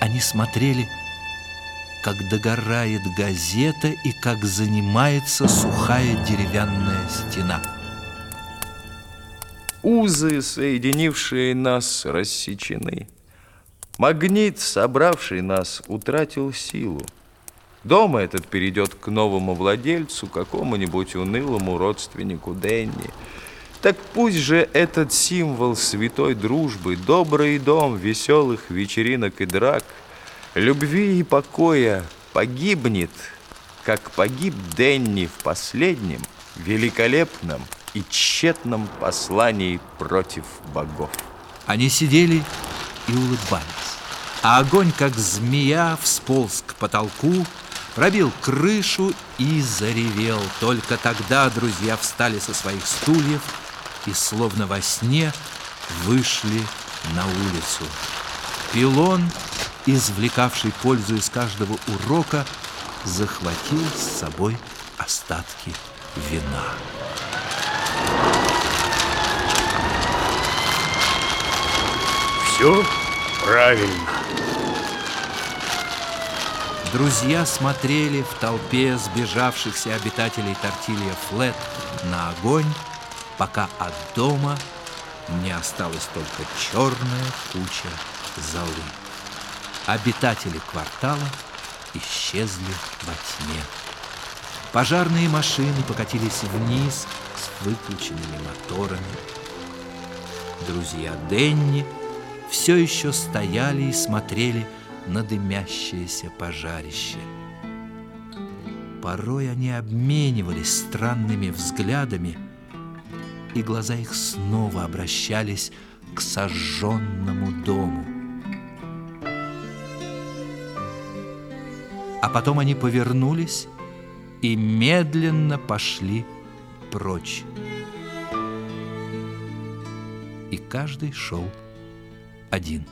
Они смотрели, как догорает газета и как занимается сухая деревянная стена. Узы, соединившие нас, рассечены. Магнит, собравший нас, утратил силу. Дом этот перейдет к новому владельцу, какому-нибудь унылому родственнику Денни. Так пусть же этот символ святой дружбы, добрый дом веселых вечеринок и драк, любви и покоя погибнет, как погиб Денни в последнем, великолепном и тщетном послании против богов. Они сидели и улыбались, а огонь, как змея, всполз к потолку, пробил крышу и заревел. Только тогда друзья встали со своих стульев и, словно во сне, вышли на улицу. Пилон, извлекавший пользу из каждого урока, захватил с собой остатки вина. Все правильно. Друзья смотрели в толпе сбежавшихся обитателей Тортилья Флет на огонь, пока от дома не осталась только черная куча золы. Обитатели квартала исчезли во тьме. Пожарные машины покатились вниз с выключенными моторами. Друзья Денни все еще стояли и смотрели на дымящееся пожарище. Порой они обменивались странными взглядами, и глаза их снова обращались к сожженному дому. А потом они повернулись и медленно пошли прочь. И каждый шел один.